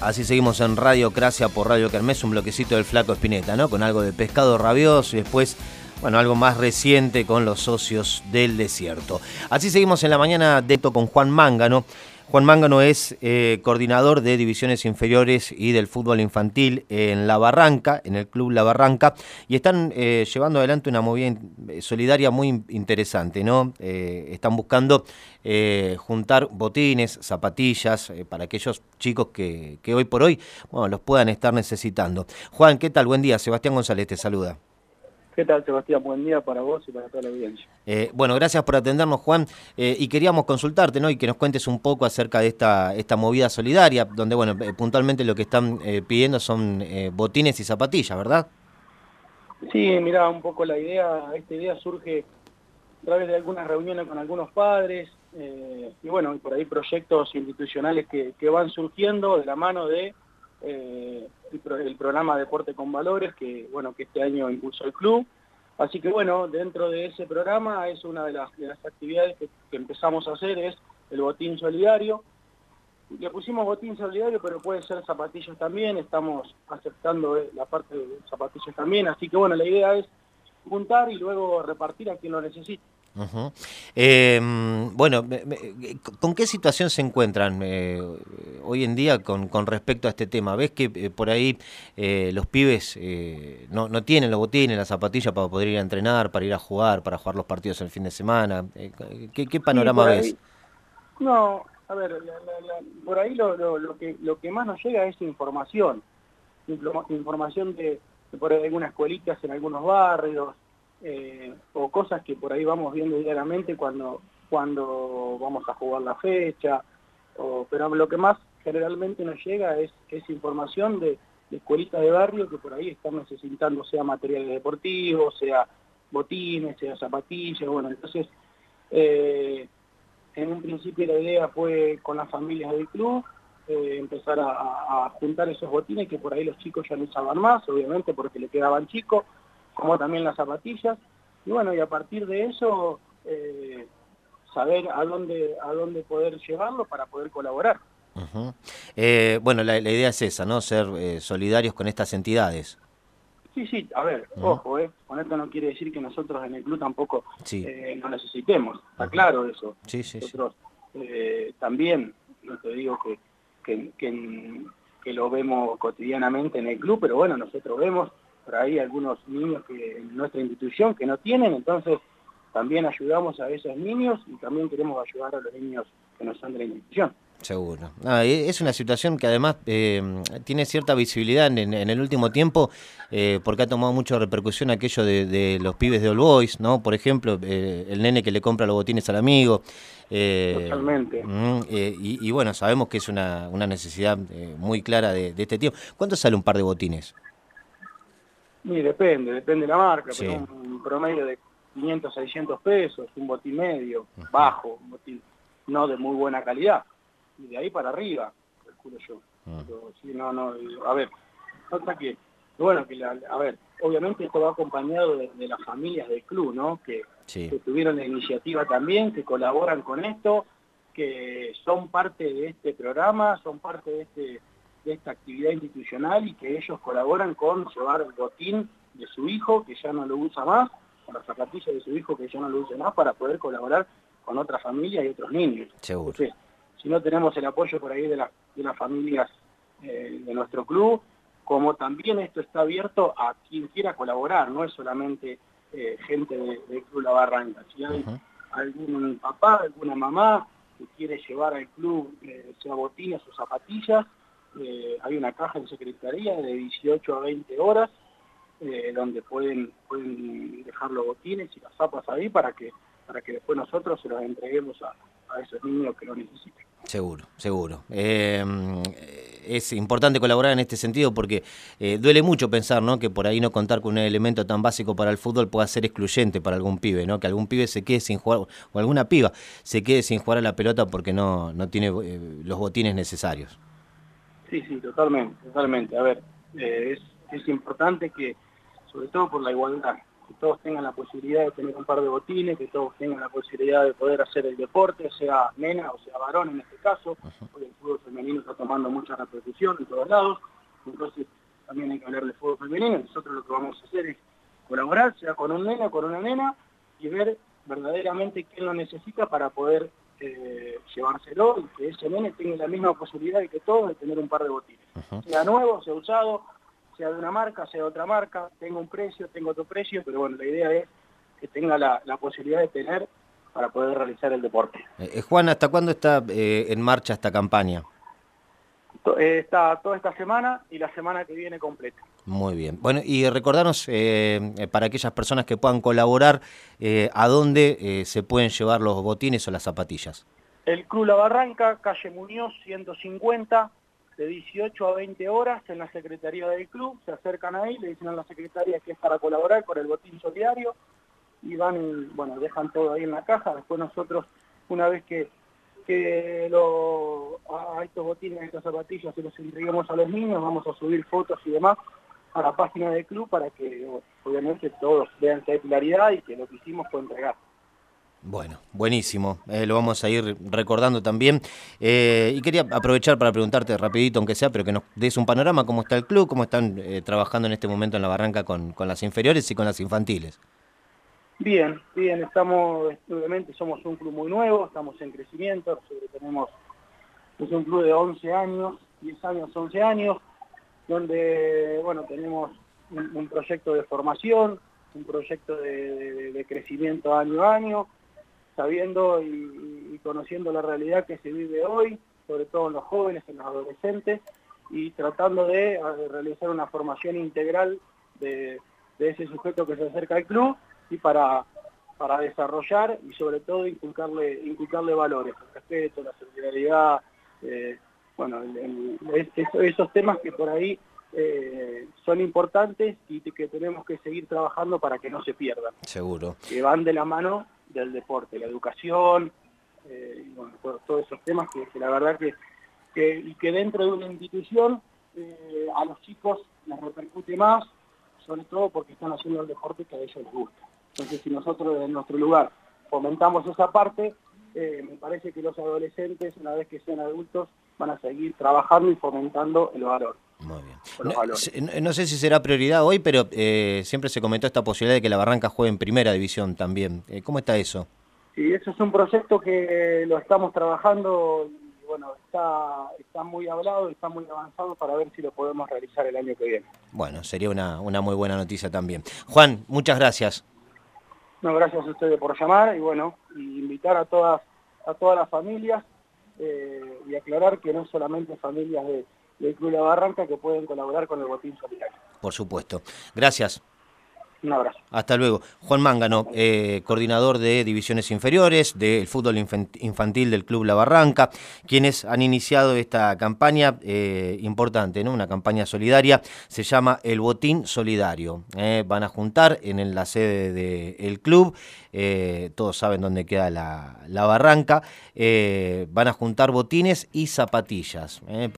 así seguimos en Radio Cracia por Radio Kermés, un bloquecito del Flaco Espineta, ¿no? Con algo de pescado rabioso y después, bueno, algo más reciente con los socios del desierto. Así seguimos en la mañana de esto con Juan Mángano. Juan Mángano es eh, coordinador de divisiones inferiores y del fútbol infantil en La Barranca, en el Club La Barranca, y están eh, llevando adelante una movida solidaria muy interesante, ¿no? Eh, están buscando juntar botines, zapatillas para aquellos chicos que, que hoy por hoy bueno, los puedan estar necesitando. Juan, ¿qué tal? Buen día. Sebastián González te saluda. ¿Qué tal, Sebastián? Buen día para vos y para toda la audiencia. Eh, bueno, gracias por atendernos, Juan. Eh, y queríamos consultarte, ¿no? Y que nos cuentes un poco acerca de esta, esta movida solidaria, donde, bueno, eh, puntualmente lo que están pidiendo son botines y zapatillas, ¿verdad? Sí, mira, un poco la idea, esta idea surge a través de algunas reuniones con algunos padres, y bueno, por ahí proyectos institucionales que, que van surgiendo de la mano de eh, el, programa Deporte con Valores, que, bueno, que este año impulsó el club. Así que bueno, dentro de ese programa es una de las, actividades que, empezamos a hacer, es el botín solidario. Le pusimos botín solidario, pero puede ser zapatillas también, estamos aceptando eh, la parte de zapatillas también, así que bueno, la idea es juntar y luego repartir a quien lo necesite. Em, bueno, ¿con qué situación se encuentran eh, hoy en día con, respecto a este tema? ¿Ves que eh, por ahí eh, los pibes no, no, tienen los botines, las zapatillas para poder ir a entrenar, para ir a jugar, para jugar los partidos el fin de semana? ¿qué, panorama ves? No, a ver, por ahí lo, lo, que, lo que más nos llega es información. Información de, de por algunas escuelitas en algunos barrios, eh, o cosas que por ahí vamos viendo diariamente cuando, cuando vamos a jugar la fecha, pero lo que más generalmente nos llega es, es información de, escuelitas de barrio que por ahí están necesitando sea materiales deportivos, sea botines, sea zapatillas, bueno, entonces eh, en un principio la idea fue con las familias del club eh, empezar a, juntar esos botines que por ahí los chicos ya no usaban más, obviamente porque le quedaban chicos, como también las zapatillas. Y bueno, y a partir de eso, eh, saber a dónde, a dónde poder llevarlo para poder colaborar. Eh, bueno, la, idea es esa, ¿no? Ser eh, solidarios con estas entidades. Sí, sí, a ver, ojo, eh, con esto no quiere decir que nosotros en el club tampoco no necesitemos, está claro eso. Sí, sí, nosotros también, no te digo que, que, que lo vemos cotidianamente en el club, pero bueno, nosotros vemos por ahí algunos niños que en nuestra institución que no tienen, entonces también ayudamos a esos niños y también queremos ayudar a los niños que no son de la institución. Seguro. es una situación que además eh, tiene cierta visibilidad en, el último tiempo eh, porque ha tomado mucha repercusión aquello de, los pibes de All Boys, ¿no? Por ejemplo, eh, el nene que le compra los botines al amigo. Totalmente. Mm, y, bueno, sabemos que es una, necesidad muy clara de, de este tiempo. ¿Cuánto sale un par de botines? Sí, depende, depende de la marca, pero un promedio de 500, 600 pesos, un botín medio, bajo, un botín no de muy buena calidad, y de ahí para arriba, calculo yo. no, no, a ver, nota que, bueno, que a ver, obviamente esto va acompañado de, las familias del club, ¿no? Que, que tuvieron la iniciativa también, que colaboran con esto, que son parte de este programa, son parte de este de esta actividad institucional y que ellos colaboran con llevar el botín de su hijo, que ya no lo usa más, con las zapatillas de su hijo, que ya no lo usa más, para poder colaborar con otras familias y otros niños. Seguro. si no tenemos el apoyo por ahí de, de las familias eh, de nuestro club, como también esto está abierto a quien quiera colaborar, no es solamente eh, gente del de Club La Barranca. Si hay algún papá, alguna mamá que quiere llevar al club, eh, sea o zapatillas, eh, hay una caja en secretaría de 18 a 20 horas eh, donde pueden, pueden dejar los botines y las zapas ahí para que, para que después nosotros se los entreguemos a, esos niños que lo necesiten. Seguro, seguro. Eh, es importante colaborar en este sentido porque duele mucho pensar ¿no? que por ahí no contar con un elemento tan básico para el fútbol pueda ser excluyente para algún pibe, ¿no? que algún pibe se quede sin jugar, o alguna piba se quede sin jugar a la pelota porque no, no tiene los botines necesarios. Sí, sí, totalmente, totalmente. A ver, eh, es, es importante que, sobre todo por la igualdad, que todos tengan la posibilidad de tener un par de botines, que todos tengan la posibilidad de poder hacer el deporte, sea nena o sea varón en este caso, porque el fútbol femenino está tomando mucha repercusión en todos lados, entonces también hay que hablar de fútbol femenino, nosotros lo que vamos a hacer es colaborar, sea con un nena o con una nena, y ver verdaderamente quién lo necesita para poder eh, llevárselo y que ese nene tenga la misma posibilidad que todos de tener un par de botines. Sea nuevo, sea usado, sea de una marca, sea de otra marca, tenga un precio, tenga otro precio, pero bueno, la idea es que tenga la, posibilidad de tener para poder realizar el deporte. Eh, eh, Juan, ¿hasta cuándo está en marcha esta campaña? está toda esta semana y la semana que viene completa. Muy bien. Bueno, y recordarnos eh, para aquellas personas que puedan colaborar, eh, a dónde eh, se pueden llevar los botines o las zapatillas. El Club La Barranca, calle Muñoz 150, de 18 a 20 horas en la Secretaría del Club. Se acercan ahí, le dicen a la Secretaría que es para colaborar con el botín solidario y van, bueno, dejan todo ahí en la caja. Después nosotros, una vez que que lo, a estos botines, a estas zapatillas, se los entreguemos a los niños, vamos a subir fotos y demás a la página del club para que obviamente todos vean que hay claridad y que lo que hicimos fue entregar. Bueno, buenísimo. Eh, lo vamos a ir recordando también. Eh, y quería aprovechar para preguntarte rapidito, aunque sea, pero que nos des un panorama, cómo está el club, cómo están eh, trabajando en este momento en la barranca con, con las inferiores y con las infantiles. Bien, bien, estamos, obviamente somos un club muy nuevo, estamos en crecimiento, tenemos, es un club de 11 años, 10 años, 11 años, donde, bueno, tenemos un, proyecto de formación, un proyecto de, crecimiento año a año, sabiendo y, conociendo la realidad que se vive hoy, sobre todo en los jóvenes, en los adolescentes, y tratando de, realizar una formación integral de ese sujeto que se acerca al club y para, para desarrollar y sobre todo inculcarle, inculcarle valores, el respeto, la solidaridad, eh, bueno, esos temas que por ahí eh, son importantes y que tenemos que seguir trabajando para que no se pierdan. Seguro. Que van de la mano del deporte, la educación, eh, y bueno, todos, esos temas que, la verdad que, que, y que dentro de una institución a los chicos les repercute más, sobre todo porque están haciendo el deporte que a ellos les gusta. Entonces, si nosotros en nuestro lugar fomentamos esa parte, eh, me parece que los adolescentes, una vez que sean adultos, van a seguir trabajando y fomentando el valor. Muy bien. No, sé si será prioridad hoy, pero eh, siempre se comentó esta posibilidad de que la Barranca juegue en primera división también. Eh, ¿Cómo está eso? Sí, eso es un proyecto que lo estamos trabajando y bueno, está, está muy hablado, está muy avanzado para ver si lo podemos realizar el año que viene. Bueno, sería una, una muy buena noticia también. Juan, muchas gracias. No, gracias a ustedes por llamar y bueno, invitar a todas, a todas las familias eh, y aclarar que no solamente familias de, del Club La Barranca que pueden colaborar con el Botín Solidario. Por supuesto. Gracias. Un abrazo. Hasta luego. Juan Mángano, eh, coordinador de divisiones inferiores del fútbol infantil del Club La Barranca, quienes han iniciado esta campaña eh, importante, ¿no? una campaña solidaria, se llama El Botín Solidario. Eh, van a juntar en la sede del club, todos saben dónde queda la, la Barranca, van a juntar botines y zapatillas.